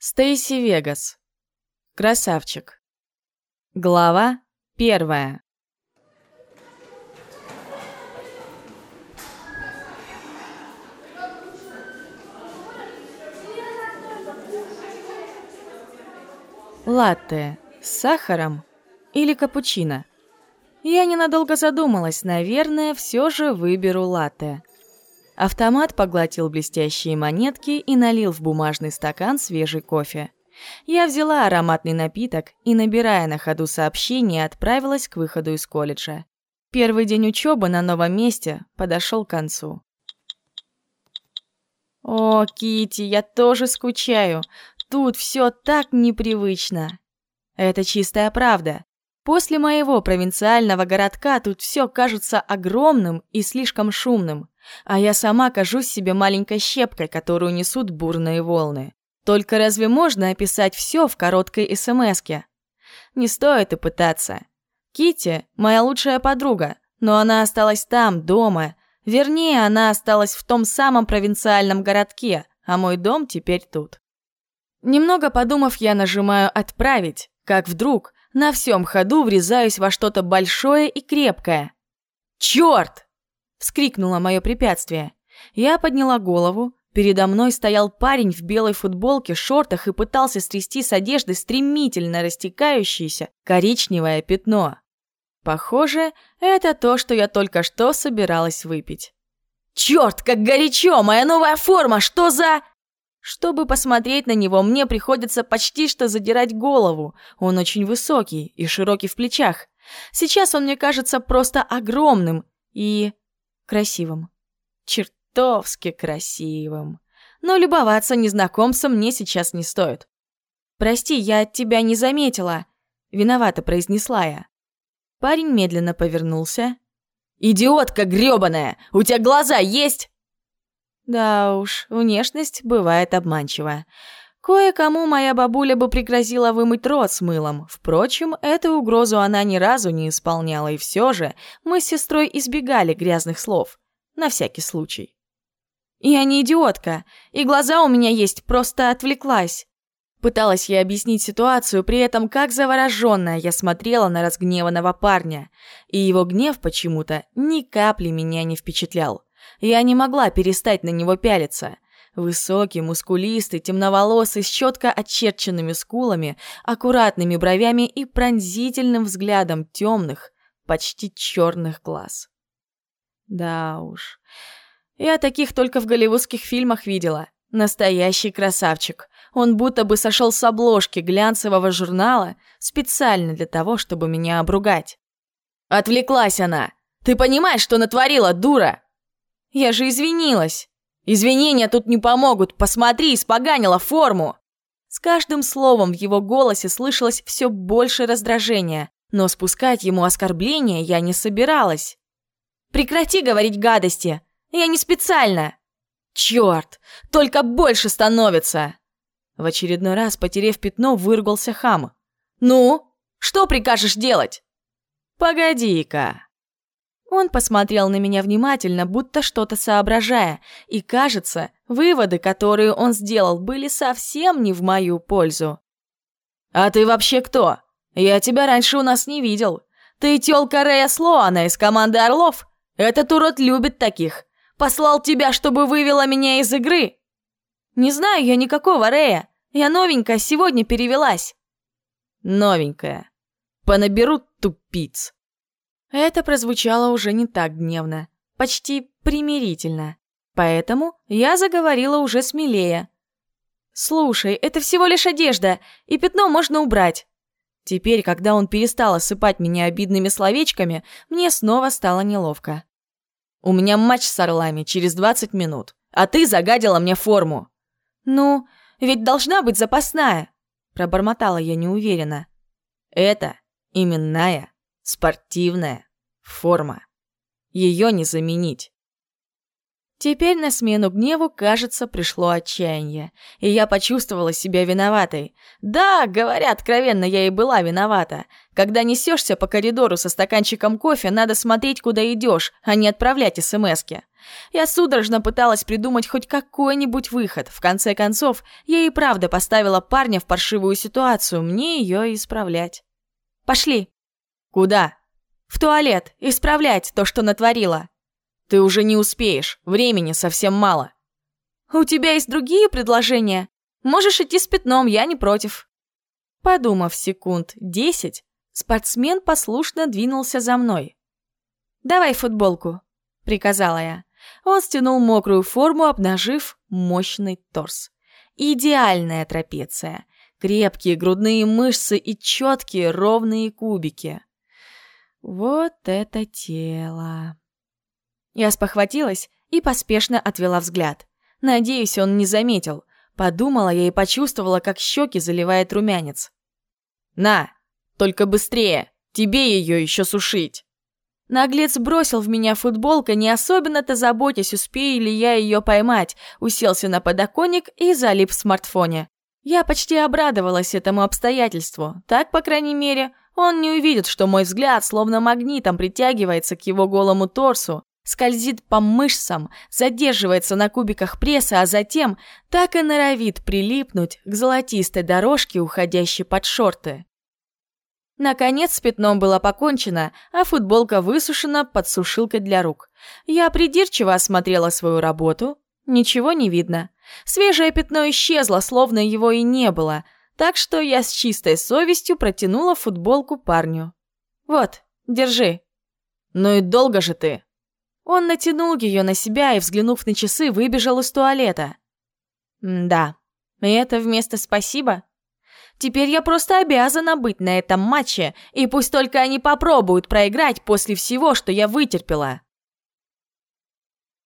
Стейси Вегас. Красавчик. Глава первая. Латте с сахаром или капучино? Я ненадолго задумалась, наверное, все же выберу латте. Автомат поглотил блестящие монетки и налил в бумажный стакан свежий кофе. Я взяла ароматный напиток и, набирая на ходу сообщение, отправилась к выходу из колледжа. Первый день учебы на новом месте подошел к концу. О, Кити, я тоже скучаю. Тут все так непривычно. Это чистая правда. После моего провинциального городка тут все кажется огромным и слишком шумным а я сама кажусь себе маленькой щепкой, которую несут бурные волны. Только разве можно описать все в короткой СМСке? Не стоит и пытаться. Кити моя лучшая подруга, но она осталась там, дома. Вернее, она осталась в том самом провинциальном городке, а мой дом теперь тут. Немного подумав, я нажимаю «Отправить», как вдруг на всем ходу врезаюсь во что-то большое и крепкое. Черт! Вскрикнуло мое препятствие. Я подняла голову. Передо мной стоял парень в белой футболке, шортах и пытался стрясти с одежды стремительно растекающееся коричневое пятно. Похоже, это то, что я только что собиралась выпить. «Черт, как горячо! Моя новая форма! Что за...» Чтобы посмотреть на него, мне приходится почти что задирать голову. Он очень высокий и широкий в плечах. Сейчас он мне кажется просто огромным и красивым. Чертовски красивым. Но любоваться незнакомцем мне сейчас не стоит. «Прости, я тебя не заметила», — виновато произнесла я. Парень медленно повернулся. «Идиотка грёбаная! У тебя глаза есть?» Да уж, внешность бывает обманчива. Кое-кому моя бабуля бы пригрозила вымыть рот с мылом. Впрочем, эту угрозу она ни разу не исполняла, и все же мы с сестрой избегали грязных слов. На всякий случай. Я не идиотка, и глаза у меня есть, просто отвлеклась. Пыталась я объяснить ситуацию, при этом как завороженная я смотрела на разгневанного парня, и его гнев почему-то ни капли меня не впечатлял. Я не могла перестать на него пялиться – Высокий, мускулистый, темноволосый, с четко очерченными скулами, аккуратными бровями и пронзительным взглядом темных, почти черных глаз. Да уж, я таких только в голливудских фильмах видела. Настоящий красавчик. Он будто бы сошел с обложки глянцевого журнала специально для того, чтобы меня обругать. Отвлеклась она. Ты понимаешь, что натворила, дура? Я же извинилась. Извинения тут не помогут, посмотри, испоганила форму!» С каждым словом в его голосе слышалось все больше раздражения, но спускать ему оскорбления я не собиралась. «Прекрати говорить гадости! Я не специально!» «Черт! Только больше становится!» В очередной раз, потерев пятно, выругался хам. «Ну, что прикажешь делать?» «Погоди-ка!» Он посмотрел на меня внимательно, будто что-то соображая, и, кажется, выводы, которые он сделал, были совсем не в мою пользу. «А ты вообще кто? Я тебя раньше у нас не видел. Ты тёлка Рея Слоана из команды Орлов? Этот урод любит таких. Послал тебя, чтобы вывела меня из игры?» «Не знаю я никакого Рея. Я новенькая, сегодня перевелась». «Новенькая. Понаберут тупиц». Это прозвучало уже не так гневно, почти примирительно. Поэтому я заговорила уже смелее. «Слушай, это всего лишь одежда, и пятно можно убрать». Теперь, когда он перестал осыпать меня обидными словечками, мне снова стало неловко. «У меня матч с орлами через 20 минут, а ты загадила мне форму». «Ну, ведь должна быть запасная», – пробормотала я неуверенно. «Это именная спортивная форма. Ее не заменить. Теперь на смену гневу, кажется, пришло отчаяние, и я почувствовала себя виноватой. Да, говоря откровенно, я и была виновата. Когда несешься по коридору со стаканчиком кофе, надо смотреть, куда идешь, а не отправлять смски. Я судорожно пыталась придумать хоть какой-нибудь выход. В конце концов, я и правда поставила парня в паршивую ситуацию, мне ее исправлять. «Пошли». «Куда?» «В туалет, исправлять то, что натворила». «Ты уже не успеешь, времени совсем мало». «У тебя есть другие предложения? Можешь идти с пятном, я не против». Подумав секунд десять, спортсмен послушно двинулся за мной. «Давай футболку», — приказала я. Он стянул мокрую форму, обнажив мощный торс. Идеальная трапеция. Крепкие грудные мышцы и четкие ровные кубики. Вот это тело. Я спохватилась и поспешно отвела взгляд. Надеюсь, он не заметил. Подумала я и почувствовала, как щеки заливает румянец. «На, только быстрее, тебе ее еще сушить!» Наглец бросил в меня футболка, не особенно-то заботясь, успею ли я ее поймать, уселся на подоконник и залип в смартфоне. Я почти обрадовалась этому обстоятельству. Так, по крайней мере, он не увидит, что мой взгляд словно магнитом притягивается к его голому торсу, скользит по мышцам, задерживается на кубиках пресса, а затем так и норовит прилипнуть к золотистой дорожке, уходящей под шорты. Наконец с пятном было покончено, а футболка высушена под сушилкой для рук. Я придирчиво осмотрела свою работу. Ничего не видно. Свежее пятно исчезло, словно его и не было, так что я с чистой совестью протянула футболку парню. «Вот, держи». «Ну и долго же ты?» Он натянул ее на себя и, взглянув на часы, выбежал из туалета. да, и это вместо «спасибо»? Теперь я просто обязана быть на этом матче, и пусть только они попробуют проиграть после всего, что я вытерпела.